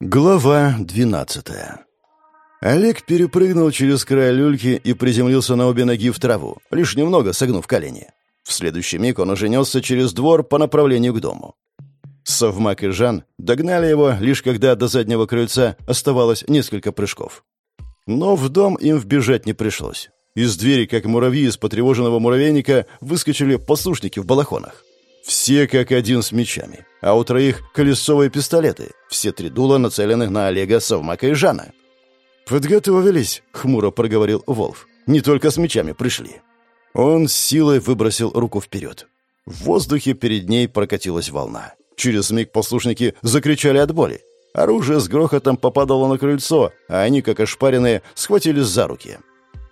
Глава двенадцатая. Олег перепрыгнул через край люльки и приземлился на обе ноги в траву, лишь немного согнув колени. В следующий миг он уже несся через двор по направлению к дому. Совмак и Жан догнали его, лишь когда до заднего крыльца оставалось несколько прыжков. Но в дом им вбежать не пришлось. Из двери, как муравьи из потревоженного муравейника, выскочили послушники в балахонах. Все как один с мечами, а у троих колесовые пистолеты, все три дула нацелены на Олега, Совмака и Жана. «Подготовились», — хмуро проговорил Волф. «Не только с мечами пришли». Он с силой выбросил руку вперед. В воздухе перед ней прокатилась волна. Через миг послушники закричали от боли. Оружие с грохотом попадало на крыльцо, а они, как ошпаренные, схватились за руки.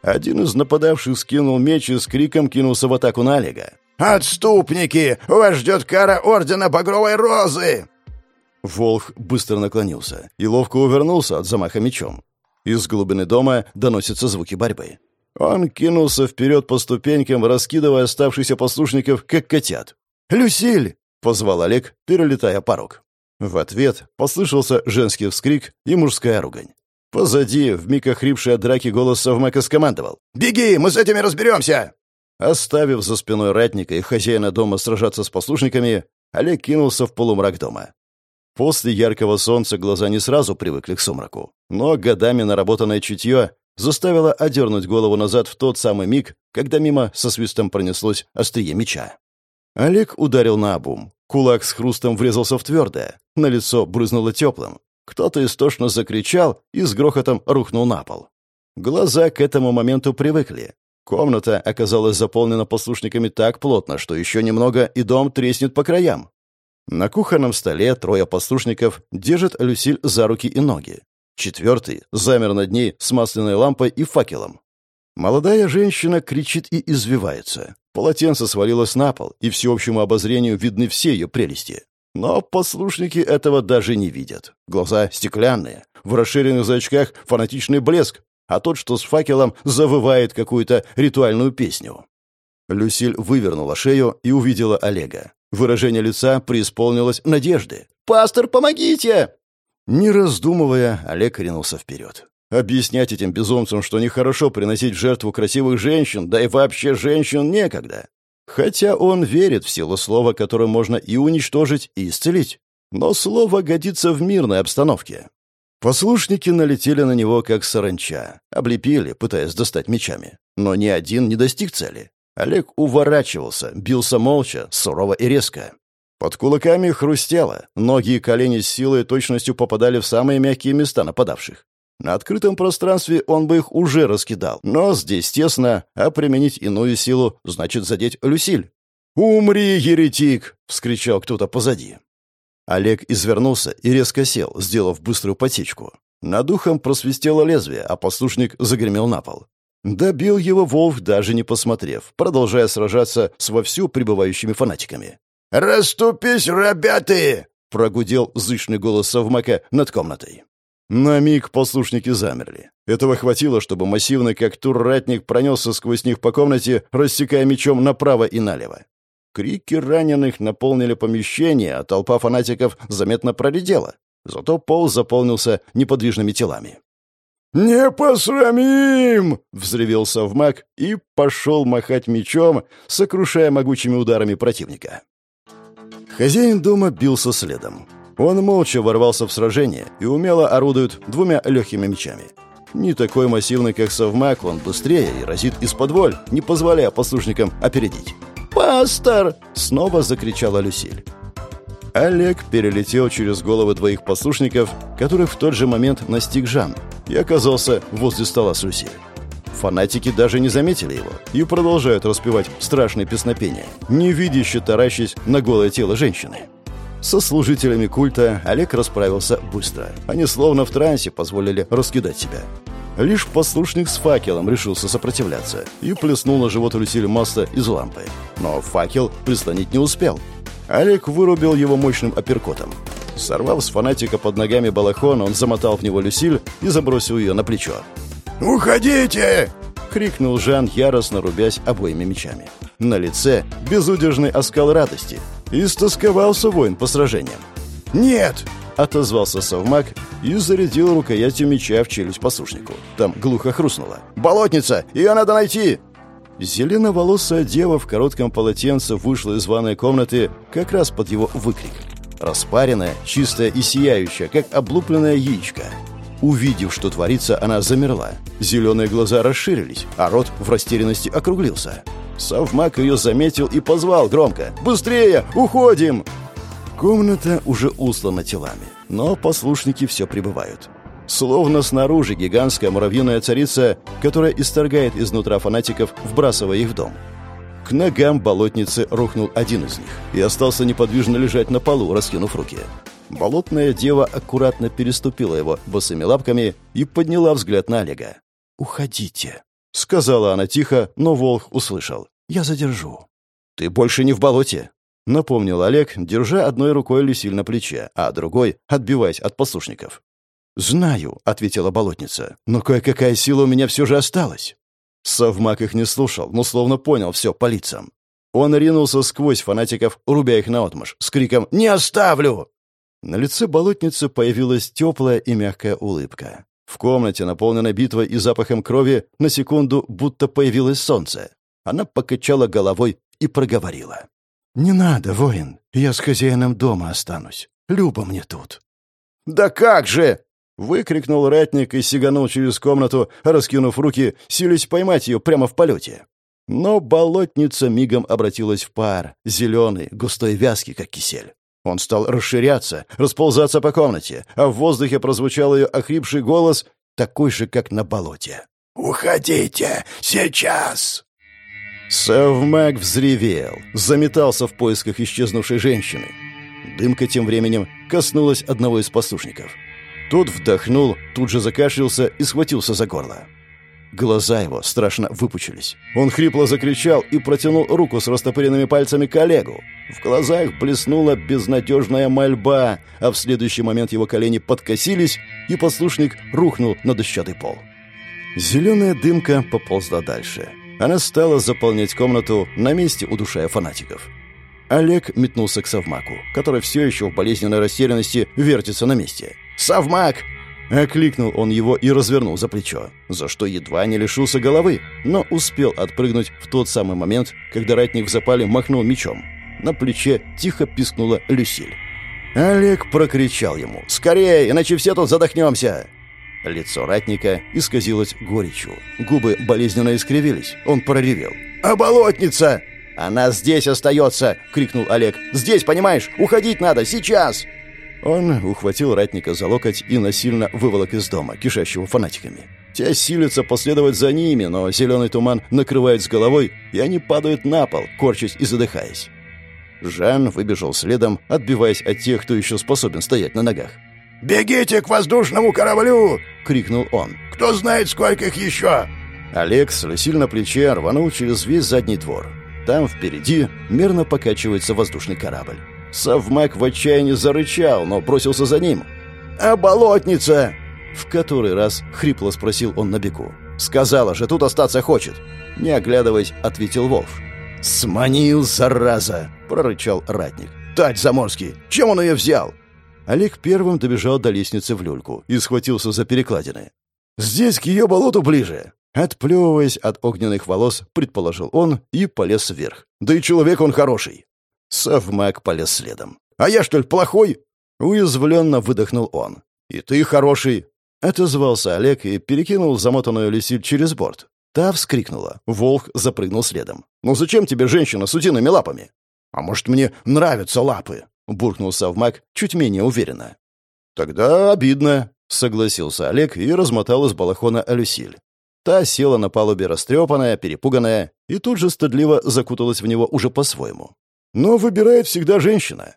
Один из нападавших скинул меч и с криком кинулся в атаку на Олега. «Отступники! Вас ждет кара Ордена Багровой Розы!» Волх быстро наклонился и ловко увернулся от замаха мечом. Из глубины дома доносятся звуки борьбы. Он кинулся вперед по ступенькам, раскидывая оставшихся послушников, как котят. «Люсиль!» — позвал Олег, перелетая порог. В ответ послышался женский вскрик и мужская ругань. Позади, вмиг охрипший от драки голос Совмака скомандовал. «Беги, мы с этими разберемся!» Оставив за спиной ратника и хозяина дома сражаться с послушниками, Олег кинулся в полумрак дома. После яркого солнца глаза не сразу привыкли к сумраку, но годами наработанное чутье заставило одернуть голову назад в тот самый миг, когда мимо со свистом пронеслось острие меча. Олег ударил на обум. Кулак с хрустом врезался в твердое, на лицо брызнуло теплым. Кто-то истошно закричал и с грохотом рухнул на пол. Глаза к этому моменту привыкли, Комната оказалась заполнена послушниками так плотно, что еще немного, и дом треснет по краям. На кухонном столе трое послушников держат Люсиль за руки и ноги. Четвертый замер над ней с масляной лампой и факелом. Молодая женщина кричит и извивается. Полотенце свалилось на пол, и всеобщему обозрению видны все ее прелести. Но послушники этого даже не видят. Глаза стеклянные, в расширенных зрачках фанатичный блеск, а тот, что с факелом, завывает какую-то ритуальную песню. Люсиль вывернула шею и увидела Олега. Выражение лица преисполнилось надежды. «Пастор, помогите!» Не раздумывая, Олег ринулся вперед. Объяснять этим безумцам, что нехорошо приносить в жертву красивых женщин, да и вообще женщин некогда. Хотя он верит в силу слова, которое можно и уничтожить, и исцелить. Но слово годится в мирной обстановке. Послушники налетели на него, как саранча, облепили, пытаясь достать мечами. Но ни один не достиг цели. Олег уворачивался, бился молча, сурово и резко. Под кулаками хрустело, ноги и колени с силой и точностью попадали в самые мягкие места нападавших. На открытом пространстве он бы их уже раскидал, но здесь тесно, а применить иную силу значит задеть Люсиль. «Умри, еретик!» — вскричал кто-то позади. Олег извернулся и резко сел, сделав быструю потечку. Над ухом просвистело лезвие, а послушник загремел на пол. Добил его Волк, даже не посмотрев, продолжая сражаться с вовсю пребывающими фанатиками. «Раступись, ребята!» — прогудел зычный голос совмака над комнатой. На миг послушники замерли. Этого хватило, чтобы массивный, как турратник, пронесся сквозь них по комнате, рассекая мечом направо и налево. Крики раненых наполнили помещение, а толпа фанатиков заметно проредела. Зато пол заполнился неподвижными телами. «Не посрамим!» — взревел совмак и пошел махать мечом, сокрушая могучими ударами противника. Хозяин дома бился следом. Он молча ворвался в сражение и умело орудует двумя легкими мечами. Не такой массивный, как совмак, он быстрее и разит из-под воль, не позволяя послушникам опередить. «Пастор!» — снова закричала Люсиль. Олег перелетел через головы двоих послушников, которых в тот же момент настиг Жан, и оказался возле стола с Люсиль. Фанатики даже не заметили его и продолжают распевать страшные песнопения, невидяще таращась на голое тело женщины. Со служителями культа Олег расправился быстро. Они словно в трансе позволили раскидать себя. Лишь послушник с факелом решился сопротивляться и плеснул на живот Люсиль масло из лампы. Но факел прислонить не успел. Олег вырубил его мощным апперкотом. Сорвав с фанатика под ногами балахон, он замотал в него Люсиль и забросил ее на плечо. «Уходите!» — крикнул Жан, яростно рубясь обоими мечами. На лице безудержный оскал радости. Истосковался воин по сражениям. «Нет!» Отозвался совмак и зарядил рукоятью меча в челюсть послушнику. Там глухо хрустнуло. «Болотница! Ее надо найти!» Зеленоволосая дева в коротком полотенце вышла из ванной комнаты как раз под его выкрик. Распаренная, чистая и сияющая, как облупленное яичко. Увидев, что творится, она замерла. Зеленые глаза расширились, а рот в растерянности округлился. Совмак ее заметил и позвал громко. «Быстрее! Уходим!» Комната уже услана телами, но послушники все прибывают. Словно снаружи гигантская муравьиная царица, которая исторгает изнутра фанатиков, вбрасывая их в дом. К ногам болотницы рухнул один из них и остался неподвижно лежать на полу, раскинув руки. Болотная дева аккуратно переступила его босыми лапками и подняла взгляд на Олега. «Уходите», — сказала она тихо, но Волх услышал. «Я задержу». «Ты больше не в болоте», — напомнил Олег, держа одной рукой Люсиль на плече, а другой отбиваясь от послушников. «Знаю», — ответила болотница, — «но кое-какая сила у меня все же осталась». Совмак их не слушал, но словно понял все по лицам. Он ринулся сквозь фанатиков, рубя их наотмашь, с криком «Не оставлю!». На лице болотницы появилась теплая и мягкая улыбка. В комнате, наполненной битвой и запахом крови, на секунду будто появилось солнце. Она покачала головой и проговорила. «Не надо, воин, я с хозяином дома останусь. Люба мне тут». «Да как же!» Выкрикнул ратник и сиганул через комнату, раскинув руки, сились поймать ее прямо в полете. Но болотница мигом обратилась в пар, зеленый, густой вязкий, как кисель. Он стал расширяться, расползаться по комнате, а в воздухе прозвучал ее охрипший голос, такой же, как на болоте. «Уходите! Сейчас!» Совмак взревел, заметался в поисках исчезнувшей женщины. Дымка тем временем коснулась одного из послушников — тот вдохнул, тут же закашлялся и схватился за горло. Глаза его страшно выпучились. Он хрипло закричал и протянул руку с растопыренными пальцами к Олегу. В глазах блеснула безнадежная мольба, а в следующий момент его колени подкосились, и послушник рухнул на дощатый пол. Зеленая дымка поползла дальше. Она стала заполнять комнату на месте удушая фанатиков. Олег метнулся к Совмаку, который все еще в болезненной растерянности вертится на месте. «Совмак!» Окликнул он его и развернул за плечо, за что едва не лишился головы, но успел отпрыгнуть в тот самый момент, когда ратник в запале махнул мечом. На плече тихо пискнула Люсиль. Олег прокричал ему «Скорее, иначе все тут задохнемся!» Лицо ратника исказилось горечью. Губы болезненно искривились. Он проревел. «Оболотница!» «Она здесь остается!» — крикнул Олег. «Здесь, понимаешь? Уходить надо! Сейчас!» Он ухватил ратника за локоть и насильно выволок из дома, кишащего фанатиками. Те силятся последовать за ними, но зеленый туман накрывает с головой, и они падают на пол, корчась и задыхаясь. Жан выбежал следом, отбиваясь от тех, кто еще способен стоять на ногах. «Бегите к воздушному кораблю!» — крикнул он. «Кто знает, сколько их еще!» Олег с Люсиль на плече рванул через весь задний двор. Там впереди мерно покачивается воздушный корабль. Совмак в отчаянии зарычал, но бросился за ним. «А болотница?» В который раз хрипло спросил он на беку. «Сказала же, тут остаться хочет!» Не оглядываясь, ответил Волф. «Сманил, зараза!» — прорычал ратник. «Тать заморский! Чем он ее взял?» Олег первым добежал до лестницы в люльку и схватился за перекладины. «Здесь к ее болоту ближе!» Отплевываясь от огненных волос, предположил он и полез вверх. «Да и человек он хороший!» Совмак полез следом. «А я, что ли, плохой?» Уязвленно выдохнул он. «И ты хороший!» Отозвался Олег и перекинул замотанную лисиль через борт. Та вскрикнула. Волк запрыгнул следом. «Ну зачем тебе женщина с утиными лапами?» «А может, мне нравятся лапы?» Буркнул Совмак чуть менее уверенно. «Тогда обидно», — согласился Олег и размотал из балахона Люсиль. Та села на палубе растрепанная, перепуганная, и тут же стыдливо закуталась в него уже по-своему. Но выбирает всегда женщина.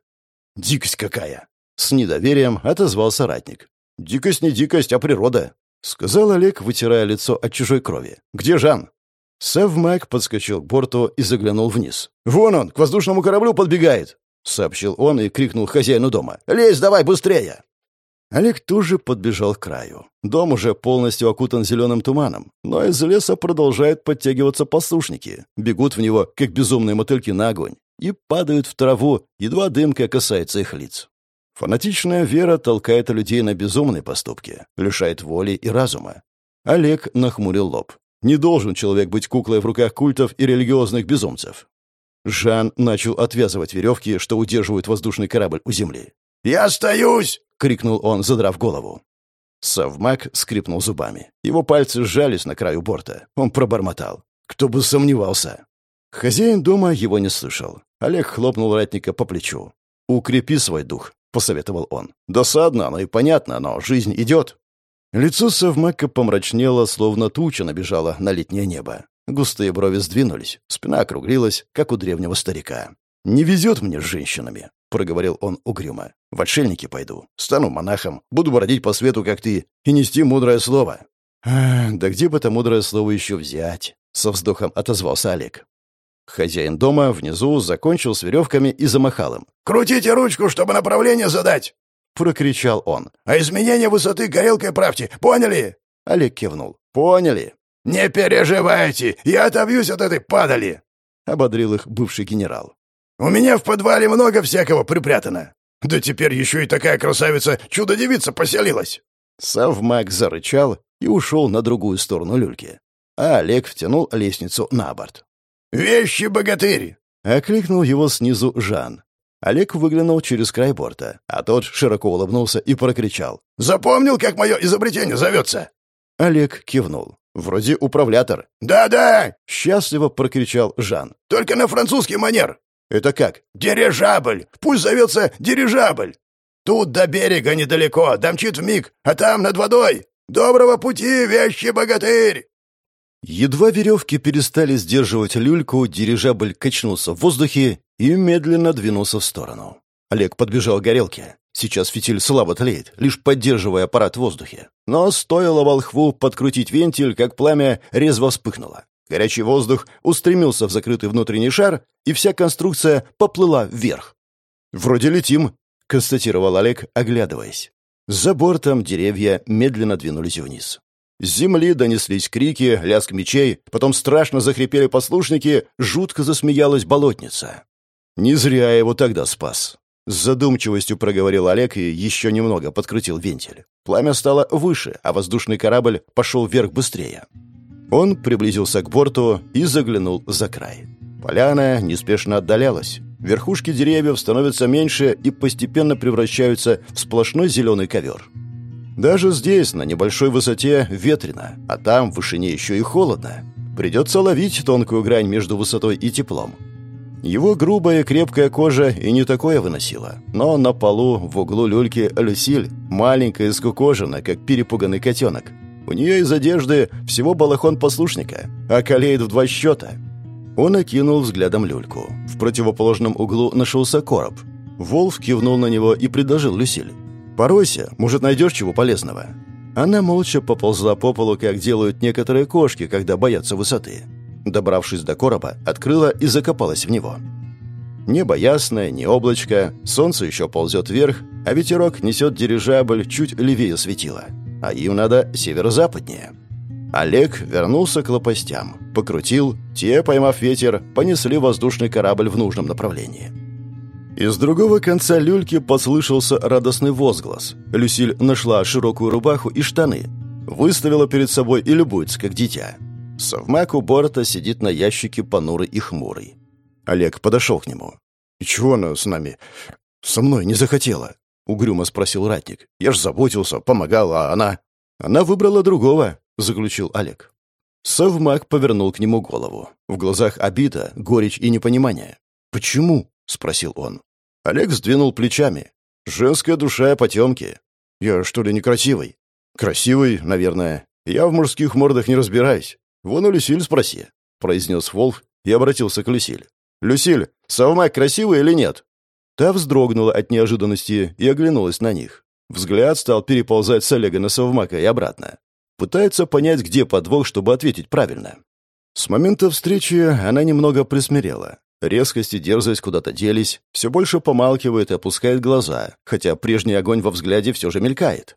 «Дикость какая!» — с недоверием отозвался ратник. «Дикость не дикость, а природа», — сказал Олег, вытирая лицо от чужой крови. «Где Жан?» Савмак подскочил к борту и заглянул вниз. «Вон он, к воздушному кораблю подбегает!» — сообщил он и крикнул хозяину дома. «Лезь давай быстрее!» Олег тут же подбежал к краю. Дом уже полностью окутан зеленым туманом, но из леса продолжают подтягиваться послушники. Бегут в него, как безумные мотыльки на огонь, и падают в траву, едва дымка касается их лиц. Фанатичная вера толкает людей на безумные поступки, лишает воли и разума. Олег нахмурил лоб. Не должен человек быть куклой в руках культов и религиозных безумцев. Жан начал отвязывать веревки, что удерживают воздушный корабль у земли. «Я остаюсь!» — крикнул он, задрав голову. Совмак скрипнул зубами. Его пальцы сжались на краю борта. Он пробормотал. «Кто бы сомневался!» Хозяин дома его не слышал. Олег хлопнул ратника по плечу. «Укрепи свой дух», — посоветовал он. «Досадно, оно и понятно, но жизнь идет». Лицо Совмака помрачнело, словно туча набежала на летнее небо. Густые брови сдвинулись, спина округлилась, как у древнего старика. «Не везет мне с женщинами», — проговорил он угрюмо. «В отшельники пойду, стану монахом, буду бродить по свету, как ты, и нести мудрое слово». «Да где бы это мудрое слово еще взять?» — со вздохом отозвался Олег. Хозяин дома внизу закончил с веревками и замахал им. «Крутите ручку, чтобы направление задать!» — прокричал он. «А изменение высоты горелкой правьте, поняли?» Олег кивнул. «Поняли». «Не переживайте, я отобьюсь от этой падали!» — ободрил их бывший генерал. «У меня в подвале много всякого припрятано. Да теперь еще и такая красавица чудо-девица поселилась!» Савмак зарычал и ушел на другую сторону люльки. А Олег втянул лестницу на борт. «Вещи, богатырь!» — окликнул его снизу Жан. Олег выглянул через край борта, а тот широко улыбнулся и прокричал. «Запомнил, как мое изобретение зовется?» Олег кивнул. «Вроде управлятор». «Да-да!» — счастливо прокричал Жан. «Только на французский манер». «Это как?» «Дирижабль! Пусть зовется дирижабль! Тут до берега недалеко, домчит в миг, а там над водой! Доброго пути, вещи богатырь!» Едва веревки перестали сдерживать люльку, дирижабль качнулся в воздухе и медленно двинулся в сторону. Олег подбежал к горелке. Сейчас фитиль слабо тлеет, лишь поддерживая аппарат в воздухе. Но стоило волхву подкрутить вентиль, как пламя резво вспыхнуло. Горячий воздух устремился в закрытый внутренний шар, и вся конструкция поплыла вверх. «Вроде летим», — констатировал Олег, оглядываясь. За бортом деревья медленно двинулись вниз. С земли донеслись крики, лязг мечей, потом страшно захрипели послушники, жутко засмеялась болотница. Не зря его тогда спас. С задумчивостью проговорил Олег и еще немного подкрутил вентиль. Пламя стало выше, а воздушный корабль пошел вверх быстрее. Он приблизился к борту и заглянул за край. Поляна неспешно отдалялась. Верхушки деревьев становятся меньше и постепенно превращаются в сплошной зеленый ковер. Даже здесь, на небольшой высоте, ветрено, а там в вышине еще и холодно. Придется ловить тонкую грань между высотой и теплом. Его грубая крепкая кожа и не такое выносила. Но на полу в углу люльки Люсиль, маленькая и скукожена, как перепуганный котенок. У нее из одежды всего балахон послушника, а колеет в два счета. Он окинул взглядом люльку. В противоположном углу нашелся короб. Волф кивнул на него и предложил Люсиль. Поройся, может, найдешь чего полезного». Она молча поползла по полу, как делают некоторые кошки, когда боятся высоты. Добравшись до короба, открыла и закопалась в него. Небо ясное, не облачко, солнце еще ползет вверх, а ветерок несет дирижабль чуть левее светила. А им надо северо-западнее. Олег вернулся к лопастям, покрутил, те, поймав ветер, понесли воздушный корабль в нужном направлении. Из другого конца люльки послышался радостный возглас. Люсиль нашла широкую рубаху и штаны. Выставила перед собой и любуется, как дитя. Совмак у борта сидит на ящике понурый и хмурый. Олег подошел к нему. «И чего она с нами? Со мной не захотела?» — угрюмо спросил ратник. «Я ж заботился, помогал, а она...» «Она выбрала другого», — заключил Олег. Совмак повернул к нему голову. В глазах обида, горечь и непонимание. «Почему?» — спросил он. Олег сдвинул плечами. «Женская душа потемки. Я что ли некрасивый?» «Красивый, наверное. Я в мужских мордах не разбираюсь. Вон у Люсиль спроси», — произнес Волф и обратился к Люсиль. «Люсиль, Савмак красивый или нет?» Та вздрогнула от неожиданности и оглянулась на них. Взгляд стал переползать с Олега на Савмака и обратно. Пытается понять, где подвох, чтобы ответить правильно. С момента встречи она немного присмирела. Резкость и дерзость куда-то делись, все больше помалкивает и опускает глаза, хотя прежний огонь во взгляде все же мелькает.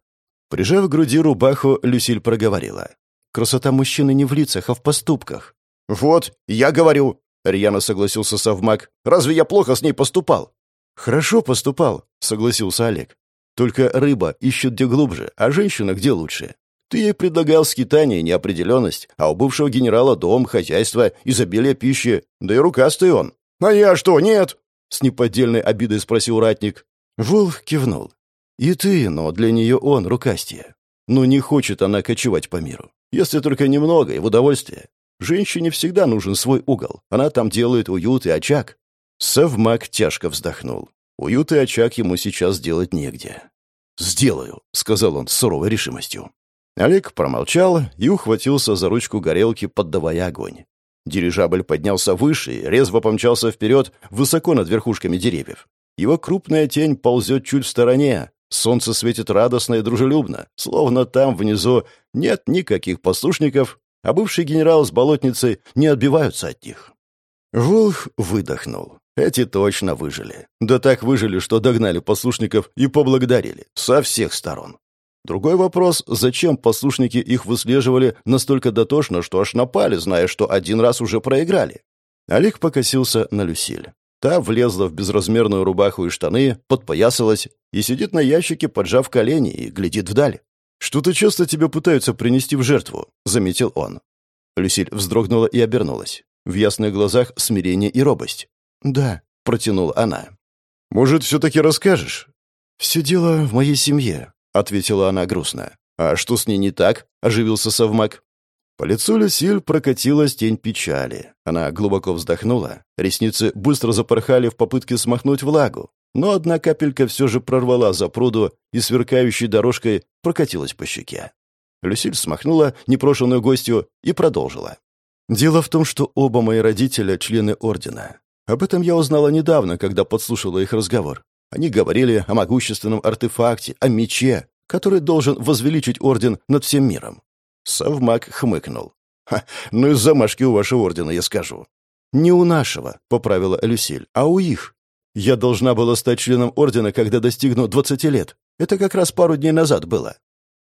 Прижав к груди рубаху, Люсиль проговорила. «Красота мужчины не в лицах, а в поступках». «Вот, я говорю», — рьяно согласился совмак. «Разве я плохо с ней поступал?» «Хорошо поступал», — согласился Олег. «Только рыба ищет где глубже, а женщина где лучше. Ты ей предлагал скитание и неопределенность, а у бывшего генерала дом, хозяйство, изобилие пищи, да и рукастый он». «А я что, нет?» — с неподдельной обидой спросил ратник. Волх кивнул. «И ты, но для нее он рукастие. Ну, не хочет она кочевать по миру. Если только немного и в удовольствие. Женщине всегда нужен свой угол. Она там делает уют и очаг. Совмак тяжко вздохнул. Уют и очаг ему сейчас делать негде. «Сделаю», — сказал он с суровой решимостью. Олег промолчал и ухватился за ручку горелки, поддавая огонь. Дирижабль поднялся выше и резво помчался вперед, высоко над верхушками деревьев. Его крупная тень ползет чуть в стороне, Солнце светит радостно и дружелюбно, словно там внизу нет никаких послушников, а бывший генерал с болотницей не отбиваются от них. Волх выдохнул. Эти точно выжили. Да так выжили, что догнали послушников и поблагодарили. Со всех сторон. Другой вопрос, зачем послушники их выслеживали настолько дотошно, что аж напали, зная, что один раз уже проиграли? Олег покосился на Люсиль. Та влезла в безразмерную рубаху и штаны, подпоясалась и сидит на ящике, поджав колени и глядит вдаль. «Что-то часто тебя пытаются принести в жертву», — заметил он. Люсиль вздрогнула и обернулась. В ясных глазах смирение и робость. «Да», — протянула она. «Может, все-таки расскажешь?» «Все дело в моей семье», — ответила она грустно. «А что с ней не так?» — оживился совмак. По лицу Люсиль прокатилась тень печали. Она глубоко вздохнула, ресницы быстро запорхали в попытке смахнуть влагу, но одна капелька все же прорвала за пруду и сверкающей дорожкой прокатилась по щеке. Люсиль смахнула непрошенную гостью и продолжила. «Дело в том, что оба мои родителя — члены Ордена. Об этом я узнала недавно, когда подслушала их разговор. Они говорили о могущественном артефакте, о мече, который должен возвеличить Орден над всем миром. Совмак хмыкнул. «Ха, ну и замашки у вашего ордена, я скажу». «Не у нашего», — поправила Люсиль, — «а у их. Я должна была стать членом ордена, когда достигну двадцати лет. Это как раз пару дней назад было».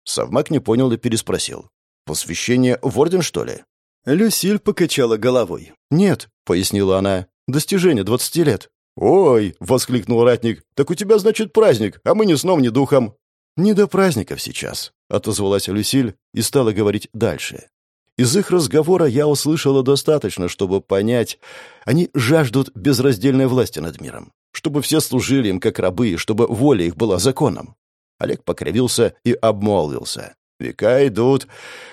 Совмак не понял и переспросил. «Посвящение в орден, что ли?» Люсиль покачала головой. «Нет», — пояснила она, — «достижение двадцати лет». «Ой!» — воскликнул ратник. «Так у тебя, значит, праздник, а мы ни сном, ни духом». «Не до праздников сейчас», — отозвалась Люсиль и стала говорить дальше. Из их разговора я услышала достаточно, чтобы понять, они жаждут безраздельной власти над миром, чтобы все служили им как рабы, и чтобы воля их была законом. Олег покривился и обмолвился. «Века идут,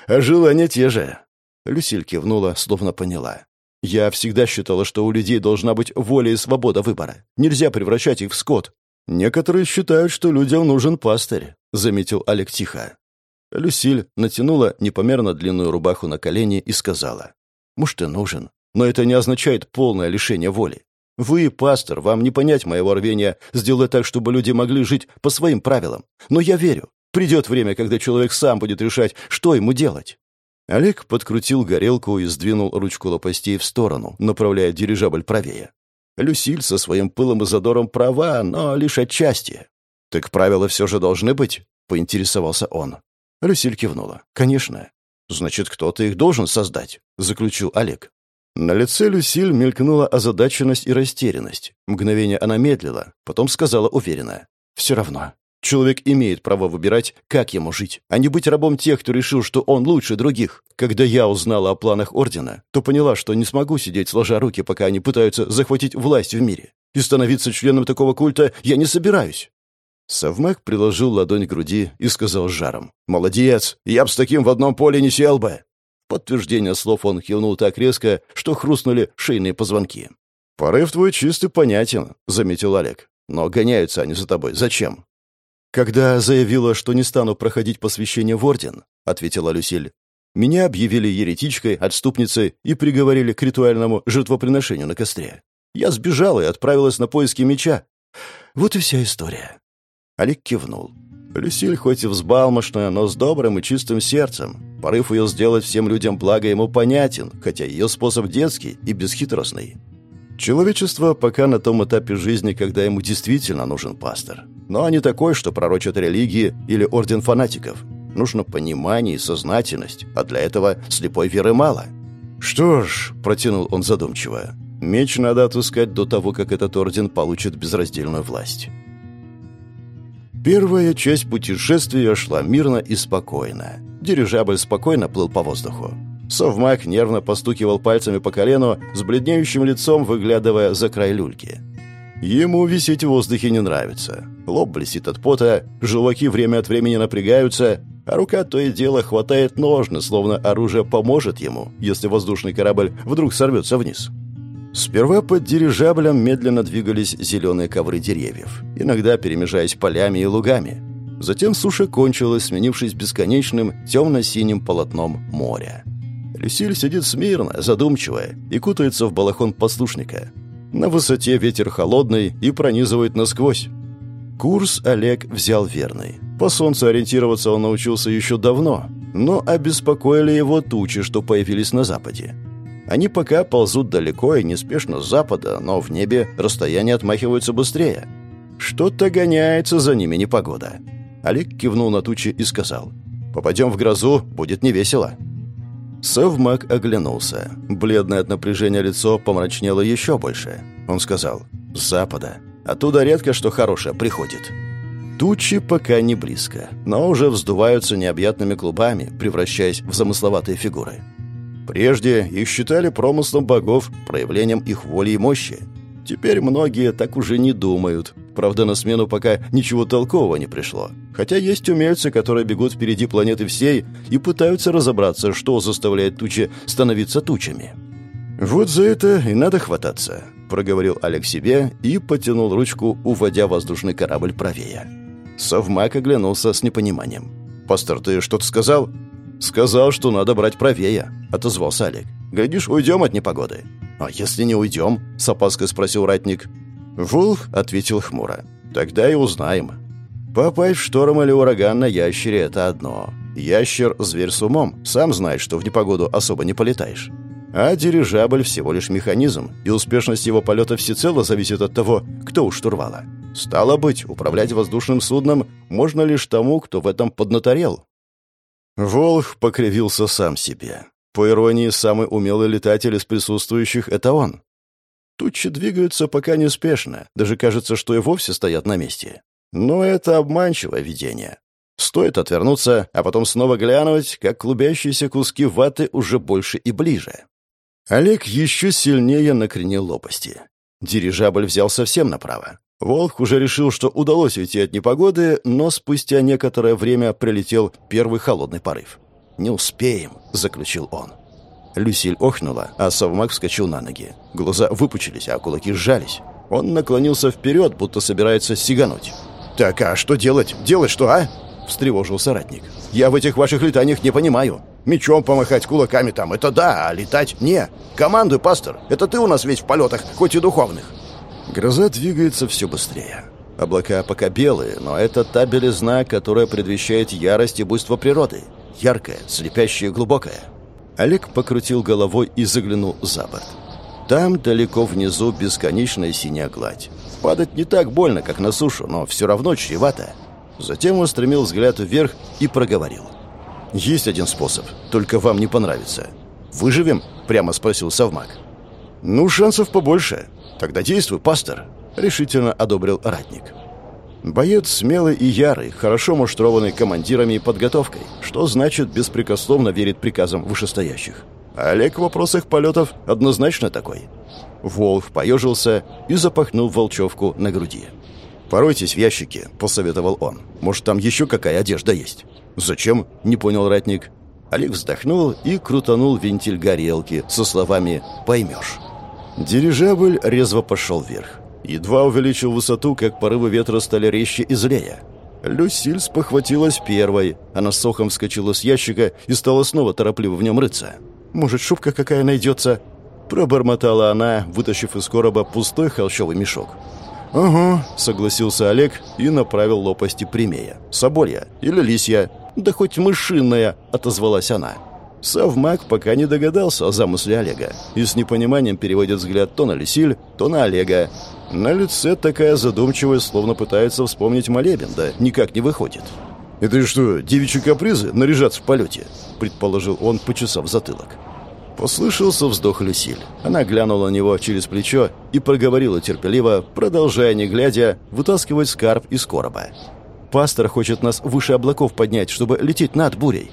а желания те же». Люсиль кивнула, словно поняла. «Я всегда считала, что у людей должна быть воля и свобода выбора. Нельзя превращать их в скот. «Некоторые считают, что людям нужен пастырь», — заметил Олег тихо. Люсиль натянула непомерно длинную рубаху на колени и сказала. «Муж ты нужен, но это не означает полное лишение воли. Вы, пастор, вам не понять моего рвения сделать так, чтобы люди могли жить по своим правилам. Но я верю, придет время, когда человек сам будет решать, что ему делать». Олег подкрутил горелку и сдвинул ручку лопастей в сторону, направляя дирижабль правее. Люсиль со своим пылом и задором права, но лишь отчасти. «Так правила все же должны быть?» — поинтересовался он. Люсиль кивнула. «Конечно. Значит, кто-то их должен создать», — заключил Олег. На лице Люсиль мелькнула озадаченность и растерянность. Мгновение она медлила, потом сказала уверенно. «Все равно. Человек имеет право выбирать, как ему жить, а не быть рабом тех, кто решил, что он лучше других. Когда я узнала о планах Ордена, то поняла, что не смогу сидеть сложа руки, пока они пытаются захватить власть в мире. И становиться членом такого культа я не собираюсь. Совмак приложил ладонь к груди и сказал жаром. «Молодец! Я б с таким в одном поле не сел бы!» В подтверждение слов он кивнул так резко, что хрустнули шейные позвонки. «Порыв твой чистый понятен», — заметил Олег. «Но гоняются они за тобой. Зачем? «Когда заявила, что не стану проходить посвящение в Орден», — ответила Люсиль, «меня объявили еретичкой, отступницей и приговорили к ритуальному жертвоприношению на костре. Я сбежала и отправилась на поиски меча. Вот и вся история». Олег кивнул. Люсиль хоть и взбалмошная, но с добрым и чистым сердцем. Порыв ее сделать всем людям благо ему понятен, хотя ее способ детский и бесхитростный. Человечество пока на том этапе жизни, когда ему действительно нужен пастор. Но не такой, что пророчат религии или орден фанатиков. Нужно понимание и сознательность, а для этого слепой веры мало. «Что ж», — протянул он задумчиво, — Меч надо отыскать до того, как этот орден получит безраздельную власть. Первая часть путешествия шла мирно и спокойно. Дирижабль спокойно плыл по воздуху. Совмак нервно постукивал пальцами по колену, с бледнеющим лицом выглядывая за край люльки. Ему висеть в воздухе не нравится. Лоб блестит от пота, желваки время от времени напрягаются, а рука то и дело хватает ножны, словно оружие поможет ему, если воздушный корабль вдруг сорвется вниз. Сперва под дирижаблем медленно двигались зеленые ковры деревьев, иногда перемежаясь полями и лугами. Затем суша кончилась, сменившись бесконечным темно-синим полотном моря. Люсиль сидит смирно, задумчивая, и кутается в балахон послушника. На высоте ветер холодный и пронизывает насквозь. Курс Олег взял верный. По солнцу ориентироваться он научился еще давно, но обеспокоили его тучи, что появились на западе. Они пока ползут далеко и неспешно с запада, но в небе расстояние отмахиваются быстрее. Что-то гоняется за ними непогода. Олег кивнул на тучи и сказал, «Попадем в грозу, будет невесело». Совмак оглянулся. Бледное от напряжения лицо помрачнело еще больше. Он сказал, «С запада. Оттуда редко что хорошее приходит». Тучи пока не близко, но уже вздуваются необъятными клубами, превращаясь в замысловатые фигуры. Прежде их считали промыслом богов, проявлением их воли и мощи. Теперь многие так уже не думают. Правда, на смену пока ничего толкового не пришло. Хотя есть умельцы, которые бегут впереди планеты всей и пытаются разобраться, что заставляет тучи становиться тучами. «Вот за это и надо хвататься», — проговорил Олег себе и потянул ручку, уводя воздушный корабль правее. Совмак оглянулся с непониманием. «Пастор, ты что-то сказал?» «Сказал, что надо брать правее», — отозвался Олег. «Глядишь, уйдем от непогоды». «А если не уйдем?» — с опаской спросил ратник. Вулф ответил хмуро. «Тогда и узнаем». Попасть в шторм или ураган на ящере — это одно. Ящер — зверь с умом, сам знает, что в непогоду особо не полетаешь. А дирижабль всего лишь механизм, и успешность его полета всецело зависит от того, кто у штурвала. Стало быть, управлять воздушным судном можно лишь тому, кто в этом поднаторел. Волх покривился сам себе. По иронии, самый умелый летатель из присутствующих — это он. Тучи двигаются пока неспешно, даже кажется, что и вовсе стоят на месте. Но это обманчивое видение. Стоит отвернуться, а потом снова глянуть, как клубящиеся куски ваты уже больше и ближе. Олег еще сильнее накренил лопасти. Дирижабль взял совсем направо. Волк уже решил, что удалось уйти от непогоды, но спустя некоторое время прилетел первый холодный порыв. «Не успеем», — заключил он. Люсиль охнула, а Совмак вскочил на ноги. Глаза выпучились, а кулаки сжались. Он наклонился вперед, будто собирается сигануть. «Так, а что делать? Делать что, а?» — встревожил соратник. «Я в этих ваших летаниях не понимаю. Мечом помахать, кулаками там — это да, а летать — не. Командуй, пастор. Это ты у нас весь в полетах, хоть и духовных». Гроза двигается все быстрее. Облака пока белые, но это та белизна, которая предвещает ярость и буйство природы. Яркая, слепящая и глубокая. Олег покрутил головой и заглянул за борт. Там, далеко внизу, бесконечная синяя гладь. Падать не так больно, как на сушу, но все равно чревато. Затем он стремил взгляд вверх и проговорил. «Есть один способ, только вам не понравится. Выживем?» — прямо спросил Совмак. «Ну, шансов побольше. Тогда действуй, пастор», — решительно одобрил ратник. Боец смелый и ярый, хорошо муштрованный командирами и подготовкой, что значит беспрекословно верит приказам вышестоящих. Олег в вопросах полетов однозначно такой. Волк поежился и запахнул волчевку на груди. «Поройтесь в ящике», — посоветовал он. «Может, там еще какая одежда есть?» «Зачем?» — не понял ратник. Олег вздохнул и крутанул вентиль горелки со словами «поймешь». Дирижабль резво пошел вверх. Едва увеличил высоту, как порывы ветра стали резче и злее. Люсиль спохватилась первой. Она сохом вскочила с ящика и стала снова торопливо в нем рыться. «Может, шубка какая найдется?» Пробормотала она, вытащив из короба пустой холщовый мешок. «Угу», — согласился Олег и направил лопасти прямее. «Соболья или лисья?» «Да хоть мышиная», — отозвалась она. Совмак пока не догадался о замысле Олега и с непониманием переводит взгляд то на Лисиль, то на Олега. На лице такая задумчивость, словно пытается вспомнить молебен, да никак не выходит. «Это что, девичьи капризы наряжаться в полете?» — предположил он, почесав затылок. Послышался вздох Люсиль. Она глянула на него через плечо и проговорила терпеливо, продолжая, не глядя, вытаскивать скарб из короба. «Пастор хочет нас выше облаков поднять, чтобы лететь над бурей».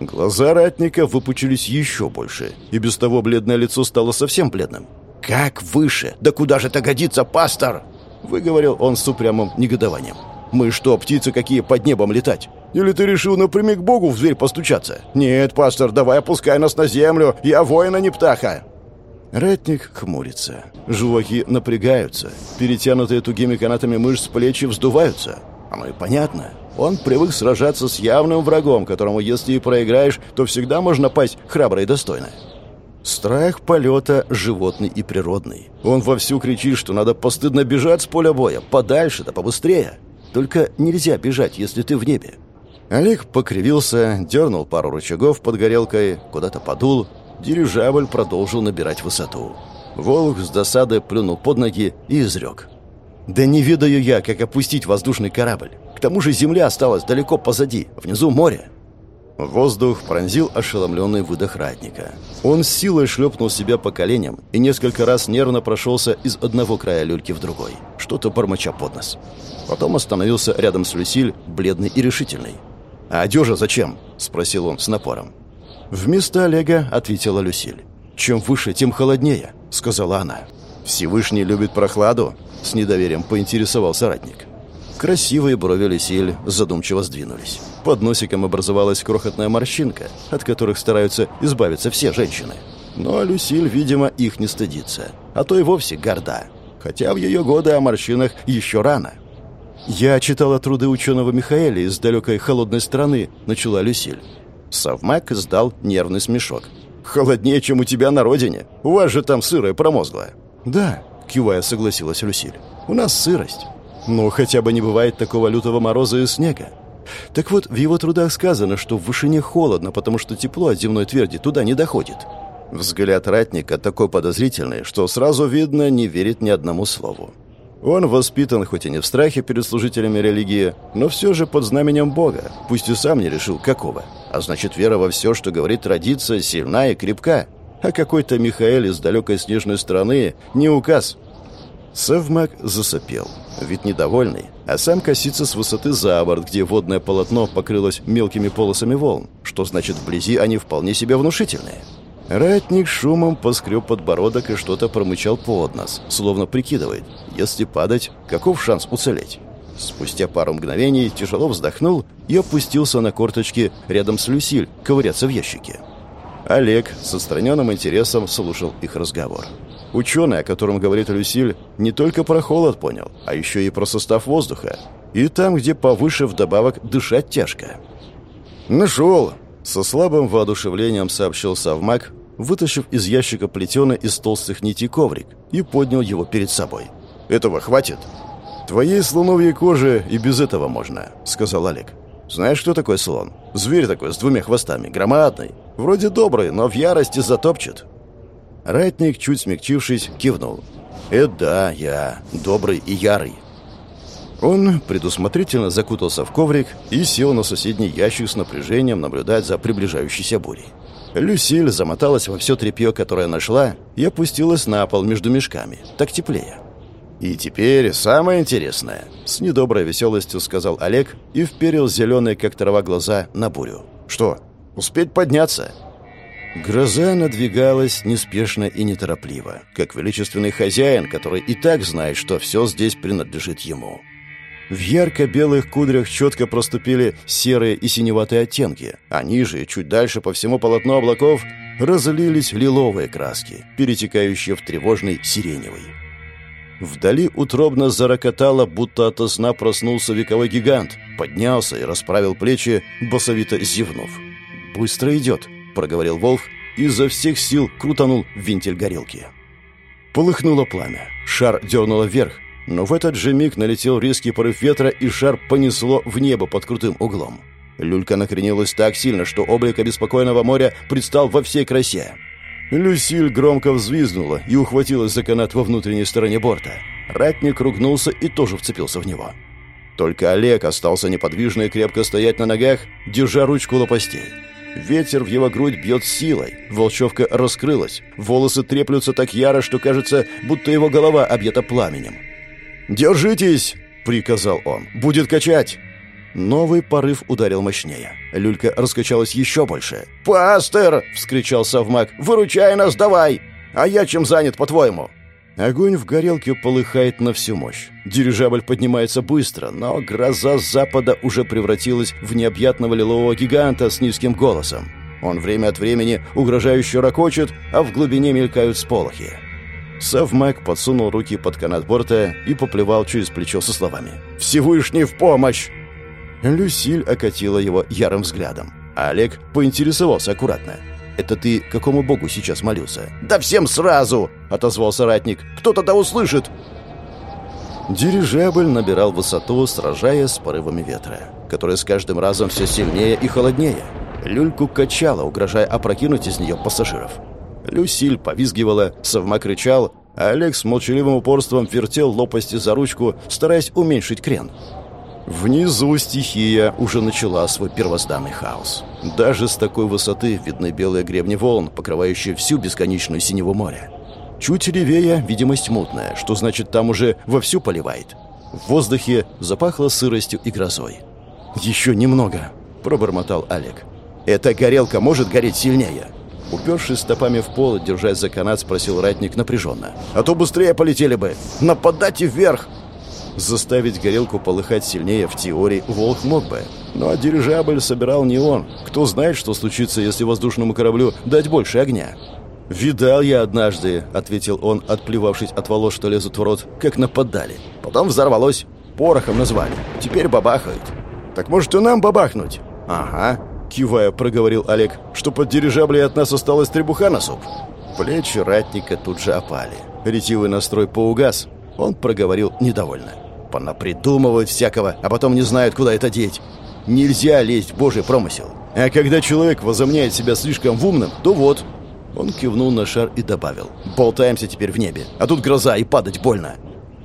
Глаза ратника выпучились еще больше, и без того бледное лицо стало совсем бледным. «Как выше? Да куда же это годится, пастор?» Выговорил он с упрямым негодованием. «Мы что, птицы какие под небом летать? Или ты решил напрямик Богу в дверь постучаться? Нет, пастор, давай опускай нас на землю. Я воин, а не птаха!» Ратник хмурится. Желваки напрягаются. Перетянутые тугими канатами мышц плечи вздуваются. Оно и понятно. Он привык сражаться с явным врагом, которому, если и проиграешь, то всегда можно пасть храбро и достойно. Страх полета животный и природный. Он вовсю кричит, что надо постыдно бежать с поля боя, подальше да побыстрее. Только нельзя бежать, если ты в небе. Олег покривился, дернул пару рычагов под горелкой, куда-то подул. Дирижабль продолжил набирать высоту. Волк с досадой плюнул под ноги и изрек. «Да не ведаю я, как опустить воздушный корабль. К тому же земля осталась далеко позади, внизу море. Воздух пронзил ошеломленный выдох ратника. Он с силой шлепнул себя по коленям и несколько раз нервно прошелся из одного края люльки в другой, что-то бормоча под нос. Потом остановился рядом с Люсиль, бледный и решительный. «А одежа зачем?» — спросил он с напором. Вместо Олега ответила Люсиль. «Чем выше, тем холоднее», — сказала она. «Всевышний любит прохладу?» — с недоверием поинтересовался ратник. Красивые брови Люсиль задумчиво сдвинулись. Под носиком образовалась крохотная морщинка, от которых стараются избавиться все женщины. Но Люсиль, видимо, их не стыдится, а то и вовсе горда. Хотя в ее годы о морщинах еще рано. «Я читала труды ученого Михаэля из далекой холодной страны», — начала Люсиль. Совмак сдал нервный смешок. «Холоднее, чем у тебя на родине. У вас же там сырое промозглое». «Да», — кивая согласилась Люсиль. «У нас сырость. Но хотя бы не бывает такого лютого мороза и снега. Так вот, в его трудах сказано, что в вышине холодно, потому что тепло от земной тверди туда не доходит. Взгляд ратника такой подозрительный, что сразу видно, не верит ни одному слову. Он воспитан хоть и не в страхе перед служителями религии, но все же под знаменем Бога, пусть и сам не решил какого. А значит, вера во все, что говорит традиция, сильна и крепка. А какой-то Михаэль из далекой снежной страны не указ. Севмак засопел вид недовольный, а сам косится с высоты за борт, где водное полотно покрылось мелкими полосами волн, что значит вблизи они вполне себе внушительные. Ратник шумом поскреб подбородок и что-то промычал под нос, словно прикидывает, если падать, каков шанс уцелеть. Спустя пару мгновений тяжело вздохнул и опустился на корточки рядом с Люсиль, ковыряться в ящике. Олег с отстраненным интересом слушал их разговор. Ученый, о котором говорит Люсиль, не только про холод понял, а еще и про состав воздуха. И там, где повыше вдобавок дышать тяжко. «Нашел!» — со слабым воодушевлением сообщил Савмак, вытащив из ящика плетеный из толстых нитей коврик и поднял его перед собой. «Этого хватит?» «Твоей слоновьей кожи и без этого можно», — сказал Олег. «Знаешь, что такое слон? Зверь такой с двумя хвостами, громадный. Вроде добрый, но в ярости затопчет. Ратник, чуть смягчившись, кивнул. «Это да, я добрый и ярый». Он предусмотрительно закутался в коврик и сел на соседний ящик с напряжением наблюдать за приближающейся бурей. Люсиль замоталась во все тряпье, которое нашла, и опустилась на пол между мешками. Так теплее. «И теперь самое интересное», — с недоброй веселостью сказал Олег и вперил зеленые, как трава, глаза на бурю. «Что, успеть подняться?» Гроза надвигалась неспешно и неторопливо, как величественный хозяин, который и так знает, что все здесь принадлежит ему. В ярко-белых кудрях четко проступили серые и синеватые оттенки, а ниже и чуть дальше по всему полотну облаков разлились лиловые краски, перетекающие в тревожный сиреневый. Вдали утробно зарокотало, будто ото сна проснулся вековой гигант, поднялся и расправил плечи, басовито зевнув. «Быстро идет», — проговорил Волк и изо всех сил крутанул винтель горелки. Полыхнуло пламя. Шар дернуло вверх, но в этот же миг налетел резкий порыв ветра, и шар понесло в небо под крутым углом. Люлька накренилась так сильно, что облик обеспокоенного моря предстал во всей красе. Люсиль громко взвизгнула и ухватилась за канат во внутренней стороне борта. Ратник ругнулся и тоже вцепился в него. Только Олег остался неподвижно и крепко стоять на ногах, держа ручку лопастей. Ветер в его грудь бьет силой. Волчевка раскрылась. Волосы треплются так яро, что кажется, будто его голова объята пламенем. «Держитесь!» — приказал он. «Будет качать!» Новый порыв ударил мощнее. Люлька раскачалась еще больше. «Пастер!» — вскричал совмак. «Выручай нас, давай! А я чем занят, по-твоему?» Огонь в горелке полыхает на всю мощь. Дирижабль поднимается быстро, но гроза с запада уже превратилась в необъятного лилового гиганта с низким голосом. Он время от времени угрожающе ракочет, а в глубине мелькают сполохи. Савмак подсунул руки под канат борта и поплевал через плечо со словами «Всевышний в помощь!». Люсиль окатила его ярым взглядом, Олег поинтересовался аккуратно – «Это ты какому богу сейчас молился?» «Да всем сразу!» — отозвался ратник. «Кто-то да услышит!» Дирижабль набирал высоту, сражаясь с порывами ветра, который с каждым разом все сильнее и холоднее. Люльку качало, угрожая опрокинуть из нее пассажиров. Люсиль повизгивала, Совма кричал, а Олег с молчаливым упорством вертел лопасти за ручку, стараясь уменьшить крен. Внизу стихия уже начала свой первозданный хаос. Даже с такой высоты видны белые гребни волн, покрывающие всю бесконечную синеву моря. Чуть левее видимость мутная, что значит там уже вовсю поливает. В воздухе запахло сыростью и грозой. «Еще немного», — пробормотал Олег. «Эта горелка может гореть сильнее». Упершись стопами в пол, держась за канат, спросил ратник напряженно. «А то быстрее полетели бы! Нападайте вверх!» Заставить горелку полыхать сильнее в теории Волк мог бы. Но дирижабль собирал не он. Кто знает, что случится, если воздушному кораблю дать больше огня. «Видал я однажды», — ответил он, отплевавшись от волос, что лезут в рот, как нападали. Потом взорвалось. Порохом назвали. Теперь бабахают. «Так может и нам бабахнуть?» «Ага», — кивая, проговорил Олег, что под дирижаблей от нас осталась требуха на суп. Плечи ратника тут же опали. Ретивый настрой поугас. Он проговорил недовольно. Понапридумывают всякого, а потом не знают, куда это деть. Нельзя лезть в божий промысел. А когда человек возомняет себя слишком умным, то вот. Он кивнул на шар и добавил. Болтаемся теперь в небе, а тут гроза и падать больно.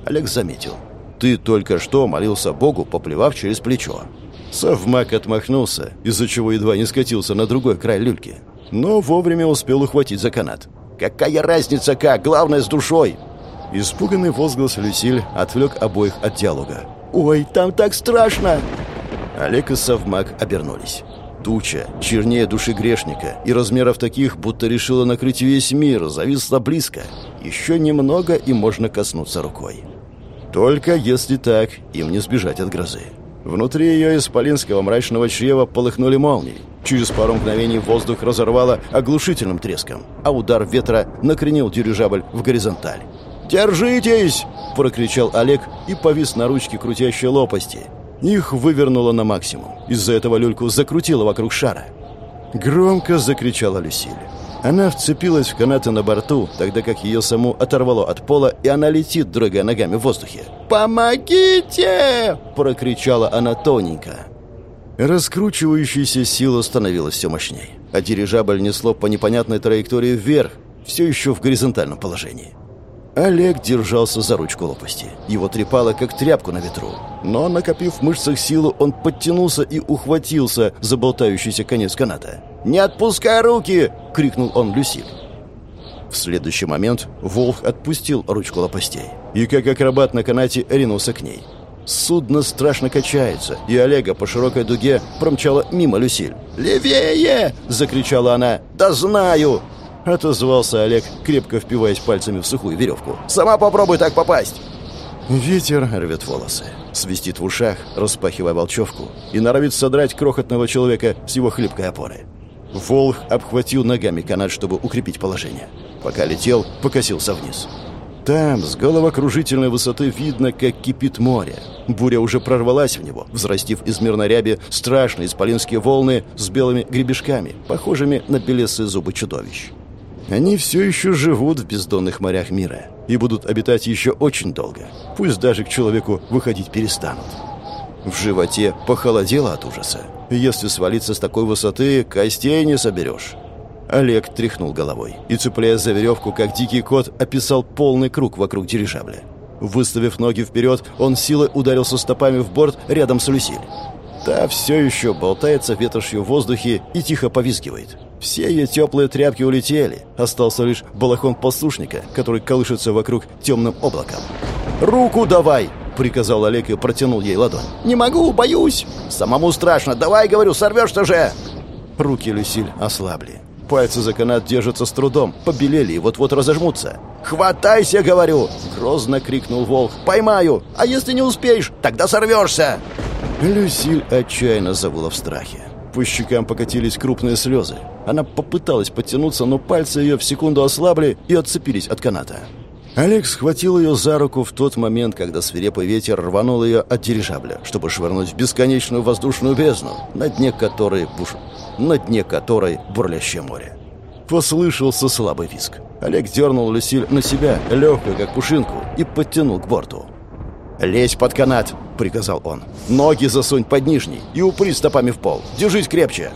Олег заметил. Ты только что молился Богу, поплевав через плечо. Совмак отмахнулся, из-за чего едва не скатился на другой край люльки. Но вовремя успел ухватить за канат. «Какая разница как? Главное, с душой!» Испуганный возглас Люсиль отвлек обоих от диалога. «Ой, там так страшно!» Олег и Совмак обернулись. Туча, чернее души грешника, и размеров таких, будто решила накрыть весь мир, зависла близко. Еще немного, и можно коснуться рукой. Только если так, им не сбежать от грозы. Внутри ее исполинского мрачного чрева полыхнули молнии. Через пару мгновений воздух разорвало оглушительным треском, а удар ветра накренил дирижабль в горизонталь. «Держитесь!» – прокричал Олег и повис на ручке крутящей лопасти. Их вывернуло на максимум. Из-за этого люльку закрутило вокруг шара. Громко закричала Люсиль. Она вцепилась в канаты на борту, тогда как ее саму оторвало от пола, и она летит, дрыгая ногами в воздухе. «Помогите!» – прокричала она тоненько. Раскручивающаяся сила становилась все мощнее, а дирижабль несло по непонятной траектории вверх, все еще в горизонтальном положении. Олег держался за ручку лопасти. Его трепало, как тряпку на ветру. Но, накопив в мышцах силу, он подтянулся и ухватился за болтающийся конец каната. «Не отпускай руки!» — крикнул он Люсиль. В следующий момент Волх отпустил ручку лопастей и, как акробат на канате, ринулся к ней. Судно страшно качается, и Олега по широкой дуге промчала мимо Люсиль. «Левее!» — закричала она. «Да знаю!» — отозвался Олег, крепко впиваясь пальцами в сухую веревку. «Сама попробуй так попасть!» Ветер рвет волосы, свистит в ушах, распахивая волчевку, и норовит содрать крохотного человека с его хлипкой опоры. Волх обхватил ногами канат, чтобы укрепить положение. Пока летел, покосился вниз. Там, с головокружительной высоты, видно, как кипит море. Буря уже прорвалась в него, взрастив из мирной ряби страшные исполинские волны с белыми гребешками, похожими на белесые зубы чудовищ. Они все еще живут в бездонных морях мира и будут обитать еще очень долго, пусть даже к человеку выходить перестанут. В животе похолодело от ужаса. Если свалиться с такой высоты, костей не соберешь. Олег тряхнул головой и, цепляясь за веревку, как дикий кот, описал полный круг вокруг дирижабля. Выставив ноги вперед, он силой ударился стопами в борт рядом с Люсиль. Та все еще болтается ветошью в воздухе и тихо повизгивает. Все ее теплые тряпки улетели. Остался лишь балахон послушника, который колышется вокруг темным облаком. «Руку давай!» — приказал Олег и протянул ей ладонь. «Не могу, боюсь!» «Самому страшно! Давай, говорю, сорвешься же!» Руки Люсиль ослабли. Пальцы за канат держатся с трудом, побелели и вот-вот разожмутся. «Хватайся, говорю!» — грозно крикнул волк. «Поймаю! А если не успеешь, тогда сорвешься!» Люсиль отчаянно завыла в страхе. По щекам покатились крупные слезы. Она попыталась подтянуться, но пальцы ее в секунду ослабли и отцепились от каната. Олег схватил ее за руку в тот момент, когда свирепый ветер рванул ее от дирижабля, чтобы швырнуть в бесконечную воздушную бездну, на дне которой буш... на дне которой бурлящее море. Послышался слабый виск. Олег дернул Люсиль на себя, легкую, как пушинку, и подтянул к борту. «Лезь под канат!» — приказал он. «Ноги засунь под нижний и упри стопами в пол. Держись крепче!»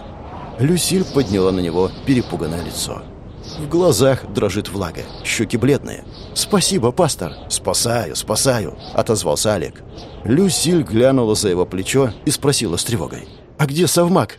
Люсиль подняла на него перепуганное лицо. В глазах дрожит влага, щеки бледные. «Спасибо, пастор!» «Спасаю, спасаю!» — отозвался Олег. Люсиль глянула за его плечо и спросила с тревогой. «А где совмак?»